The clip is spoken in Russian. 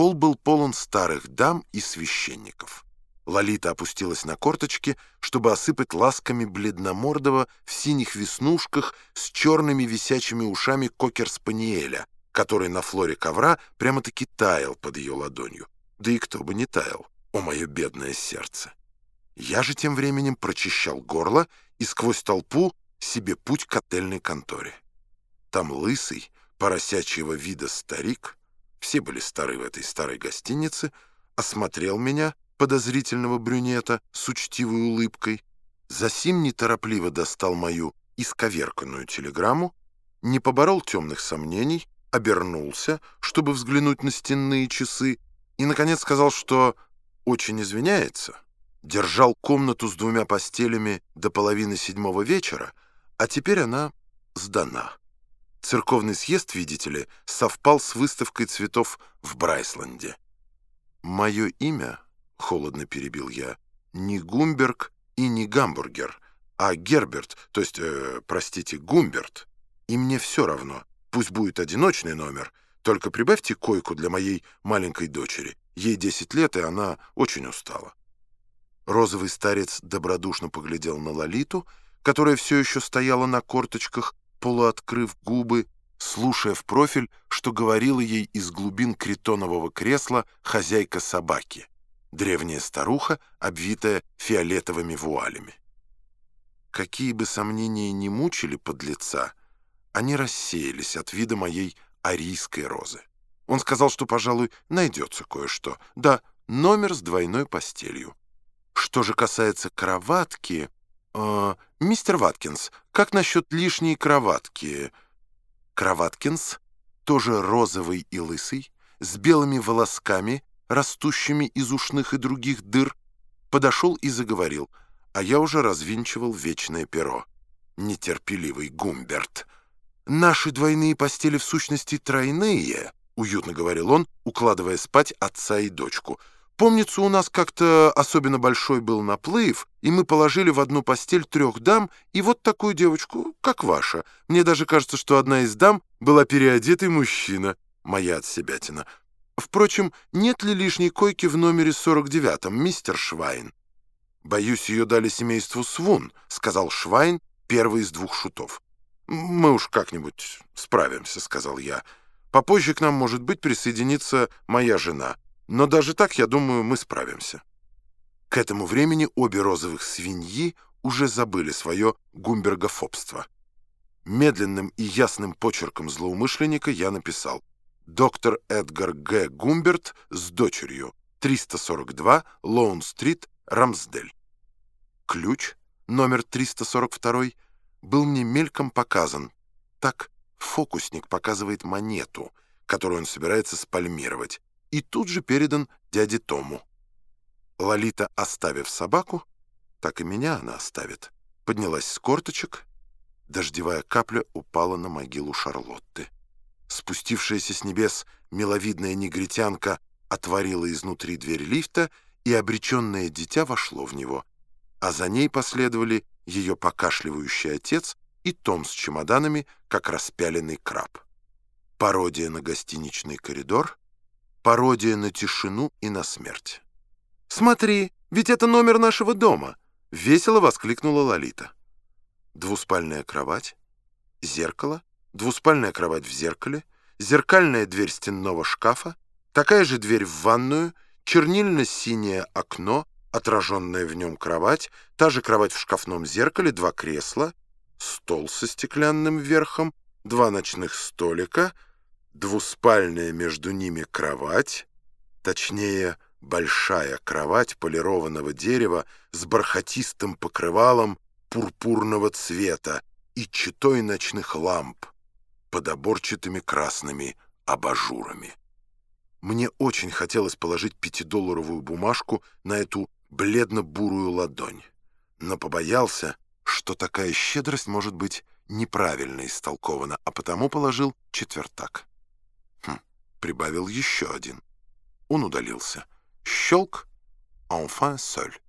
Холл был полон старых дам и священников. Лолита опустилась на корточки, чтобы осыпать ласками бледномордого в синих веснушках с черными висячими ушами кокер-спаниеля, который на флоре ковра прямо-таки таял под ее ладонью. Да и кто бы не таял, о мое бедное сердце! Я же тем временем прочищал горло и сквозь толпу себе путь к отельной конторе. Там лысый, поросячьего вида старик, все были стары в этой старой гостинице, осмотрел меня, подозрительного брюнета, с учтивой улыбкой, засим неторопливо достал мою исковерканную телеграмму, не поборол темных сомнений, обернулся, чтобы взглянуть на стенные часы, и, наконец, сказал, что очень извиняется, держал комнату с двумя постелями до половины седьмого вечера, а теперь она сдана. Церковный съезд, видите ли, совпал с выставкой цветов в Брайсленде. «Мое имя», — холодно перебил я, — «не Гумберг и не Гамбургер, а Герберт, то есть, э, простите, Гумберт. И мне все равно, пусть будет одиночный номер, только прибавьте койку для моей маленькой дочери. Ей 10 лет, и она очень устала». Розовый старец добродушно поглядел на Лолиту, которая все еще стояла на корточках, полуоткрыв губы, слушая в профиль, что говорила ей из глубин критонового кресла хозяйка собаки, древняя старуха, обвитая фиолетовыми вуалями. Какие бы сомнения ни мучили подлеца, они рассеялись от вида моей арийской розы. Он сказал, что, пожалуй, найдется кое-что. Да, номер с двойной постелью. Что же касается кроватки... Э, «Мистер Ваткинс, как насчет лишней кроватки?» Кроваткинс, тоже розовый и лысый, с белыми волосками, растущими из ушных и других дыр, подошел и заговорил, а я уже развинчивал вечное перо. Нетерпеливый Гумберт. «Наши двойные постели в сущности тройные», — уютно говорил он, укладывая спать отца и дочку — Помнится, у нас как-то особенно большой был наплыв, и мы положили в одну постель трех дам и вот такую девочку, как ваша. Мне даже кажется, что одна из дам была переодетый мужчина, моя отсебятина. Впрочем, нет ли лишней койки в номере 49-м, мистер Швайн? «Боюсь, ее дали семейству Свун», — сказал Швайн, первый из двух шутов. «Мы уж как-нибудь справимся», — сказал я. «Попозже к нам, может быть, присоединится моя жена». Но даже так, я думаю, мы справимся. К этому времени обе розовых свиньи уже забыли свое гумбергофобство. Медленным и ясным почерком злоумышленника я написал «Доктор Эдгар Г. Гумберт с дочерью, 342, Лоун-стрит, Рамсдель». Ключ, номер 342, был мне мельком показан. Так фокусник показывает монету, которую он собирается спальмировать и тут же передан дяде Тому. Лолита, оставив собаку, так и меня она оставит, поднялась с корточек, дождевая капля упала на могилу Шарлотты. Спустившаяся с небес миловидная негритянка отворила изнутри дверь лифта, и обреченное дитя вошло в него, а за ней последовали ее покашливающий отец и Том с чемоданами, как распяленный краб. Пародия на гостиничный коридор — Пародия на тишину и на смерть. «Смотри, ведь это номер нашего дома!» — весело воскликнула Лолита. Двуспальная кровать, зеркало, двуспальная кровать в зеркале, зеркальная дверь стенного шкафа, такая же дверь в ванную, чернильно-синее окно, отраженная в нем кровать, та же кровать в шкафном зеркале, два кресла, стол со стеклянным верхом, два ночных столика — двуспальная между ними кровать, точнее, большая кровать полированного дерева с бархатистым покрывалом пурпурного цвета и читой ночных ламп под оборчатыми красными абажурами. Мне очень хотелось положить пятидолларовую бумажку на эту бледно-бурую ладонь, но побоялся, что такая щедрость может быть неправильно истолкована, а потому положил четвертак прибавил еще один. Он удалился. Щелк, enfin seul.